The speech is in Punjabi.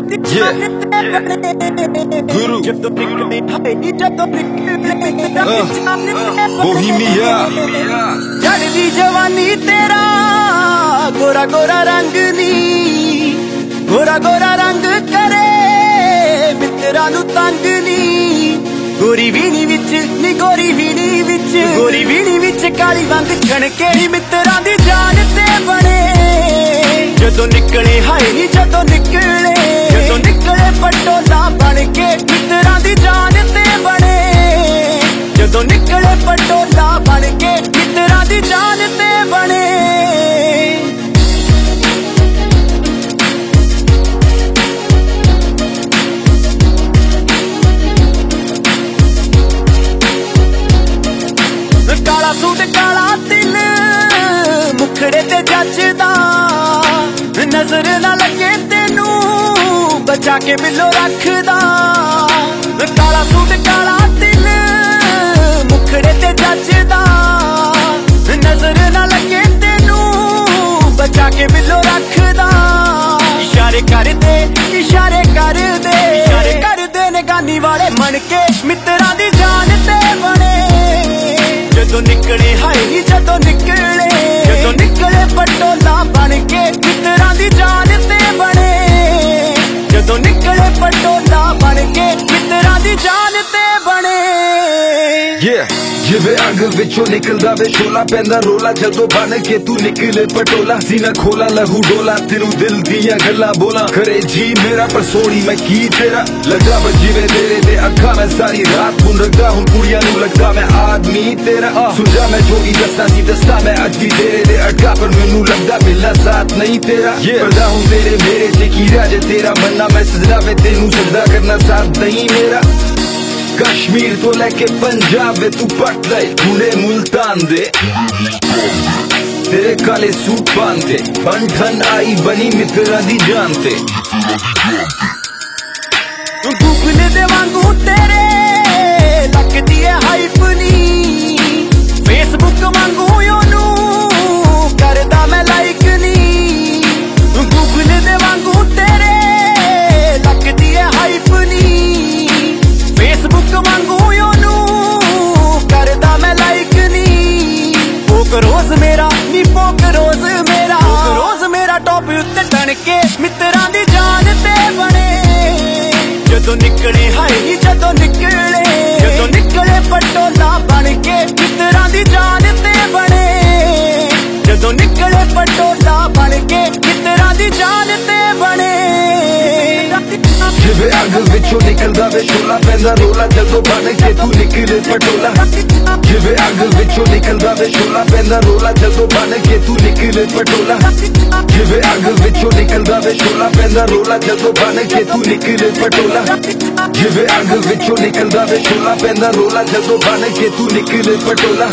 Yeah. Guru. Bohemia. ਚੜਦੀ ਜਵਾਨੀ ਤੇਰਾ ਗੋਰਾ ਗੋਰਾ ਰੰਗ ਨੀ ਗੋਰਾ ਗੋਰਾ ਰੰਗ ਕਰੇ ਮਿੱਤਰਾਂ ਨੂੰ ਤੰਗ ਨੀ ਗੋਰੀ ਵੀਣੀ ਵਿੱਚ ਨੀ ਗੋਰੀ ਵੀਣੀ ਵਿੱਚ ਗੋਰੀ ਵੀਣੀ ਵਿੱਚ ਕਾਲੀ ਵੰਗ ਛਣਕੇ ਹੀ ਮਿੱਤਰਾਂ ਦੀ ਜਾਨ ਤੇ ਬਣੇ ਜਦੋਂ ਨਿਕਲੇ ਹਾਏ ਨੀ ਜਦੋਂ ਨਿਕਲੇ ਕਾਲਾ ਸੂਟ ਕਾਲਾ ਤਿਲ, ਮੁਖੜੇ ਤੇ ਜੱਜਦਾ ਨਜ਼ਰ ਨਾ ਲੱਗੇ ਤੈਨੂੰ, ਬਚਾ ਕੇ ਬਿੱਲੋ ਰੱਖਦਾ। ਕਾਲਾ ਸੂਟ ਕਾਲਾ ਤਿਲ, ਮੁਖੜੇ ਤੇ ਜੱਜਦਾ ਨਜ਼ਰ ਨਾ ਲੱਗੇ ਤੈਨੂੰ, ਬਚਾ ਕੇ ਬਿੱਲੋ ਰੱਖਦਾ। ਇਸ਼ਾਰੇ ਕਰਦੇ ਇਸ਼ਾਰੇ ਕਰਦੇ। ਜਦੋਂ ਨਿਕਲੇ ਪਟੋਲਾ ਬਣ ਕੇ ਮਿੱਤਰਾਂ ਦੀ ਜਾਨ ਤੇ ਬਣੇ Yeah. ਜਿਵੇਂ ਅੱਗ ਵਿੱਚੋਂ ਨਿਕਲਦਾ ਵੇ ਸ਼ੋਲਾ ਪੈਂਦਾ ਰੋਲਾ ਜਦੋਂ ਬਣ ਕੇ ਤੂੰ ਨਿਕਲੇ ਪਟੋਲਾ ਸੀਨਾ ਖੋਲਾ ਲਹੂ ਡੋਲਾ ਤੈਨੂੰ ਦਿਲ ਦੀਆਂ ਗੱਲਾਂ ਬੋਲਾਂ। ਕਰੇ ਜੀ ਮੇਰਾ ਪਰ ਮੈਂ ਕੀ ਤੇਰਾ? ਲੱਗਾ ਵਾ ਜਿਵੇਂ ਤੇਰੇ ਦੇ ਅੱਖਾਂ ਮੈਂ ਸਾਰੀ ਰਾਤ ਰੱਖਦਾ ਹੁਣ ਕੁੜੀਆਂ ਨੂੰ ਲੱਗਦਾ ਮੈਂ ਆਦਮੀ ਤੇਰਾ। ਸੁਝਾ ਮੈਂ ਜੋ ਵੀ ਦੱਸਦਾ ਸੀ ਦੱਸਦਾ ਮੈਂ ਅੱਜ ਵੀ ਤੇਰੇ ਦੇ ਅਟਕਾ ਪਰ ਮੈਨੂੰ ਲੱਗਦਾ ਮਿਲਣਾ ਸਾਥ ਨਹੀਂ ਤੇਰਾ। ਪਰਦਾ ਹੁਣ ਤੇਰੇ ਮੇਰੇ ਚ ਕੀ ਰਾਜ ਤੇਰਾ? ਬੰਨਾ ਮੈਂ ਸਜਦਾ ਵੇ ਤੈਨੂੰ ਸਜਦਾ ਕਰਨਾ ਸਾਥ ਨਹੀਂ ਮੇਰਾ। ਕਸ਼ਮੀਰ ਤੋਂ ਲੈ ਕੇ ਪੰਜਾਬ ਵੇ ਤੂੰ ਪੱਟ ਲੈ ਪੂਰੇ ਮੁਲਤਾਨ ਦੇ ਤੇਰੇ ਕਾਲੇ ਸੂਟ ਪਾਉਂਦੇ ਬੰਧਨ ਆਈ ਬਣੀ ਮਿੱਤਰਾਂ ਦੀ ਫੋਕ ਰੋਜ਼ ਮੇਰਾ, ਨੀ ਫੋਕ ਰੋਜ਼ ਮੇਰਾ। ਫੋਕ ਰੋਜ਼ ਮੇਰਾ ਟੌਪ ਉੱਤੇ ਟਣ ਕੇ ਮਿੱਤਰਾਂ ਦੀ ਜਾਨ ਤੇ ਬਣੇ। ਜਦੋਂ ਨਿਕਲੇ ਹਾਏ, ਜਦੋਂ ਨਿਕਲੇ ਜਿਵੇਂ ਅੱਗ ਵਿੱਚੋਂ ਨਿਕਲਦਾ ਵੇ ਸ਼ੋਲਾ ਪੈਂਦਾ ਰੋਲਾ ਜਦੋਂ ਬਣ ਕੇ ਤੂੰ ਨਿਕਲੇ ਪਟੋਲਾ। ਜਿਵੇਂ ਅੱਗ ਵਿੱਚੋਂ ਨਿਕਲਦਾ ਵੇ ਛੋਲਾ ਪੈਂਦਾ ਰੋਲਾ ਜਦੋਂ ਬਣ ਕੇ ਤੂੰ ਨਿਕਲੇ ਪਟੋਲਾ। ਜਿਵੇਂ ਅੱਗ ਵਿੱਚੋਂ ਨਿਕਲਦਾ ਵੇ ਸ਼ੋਲਾ ਪੈਂਦਾ ਰੋਲਾ ਜਦੋਂ ਬਣ ਕੇ ਤੂੰ ਨਿਕਲੇ ਪਟੋਲਾ। ਜਿਵੇਂ ਅੱਗ ਵਿੱਚੋਂ ਨਿਕਲਦਾ ਵੇ ਸ਼ੋਲਾ ਪੈਂਦਾ ਰੋਲਾ ਜਦੋਂ ਬਣ ਕੇ ਤੂੰ ਨਿਕਲੇ ਪਟੋਲਾ।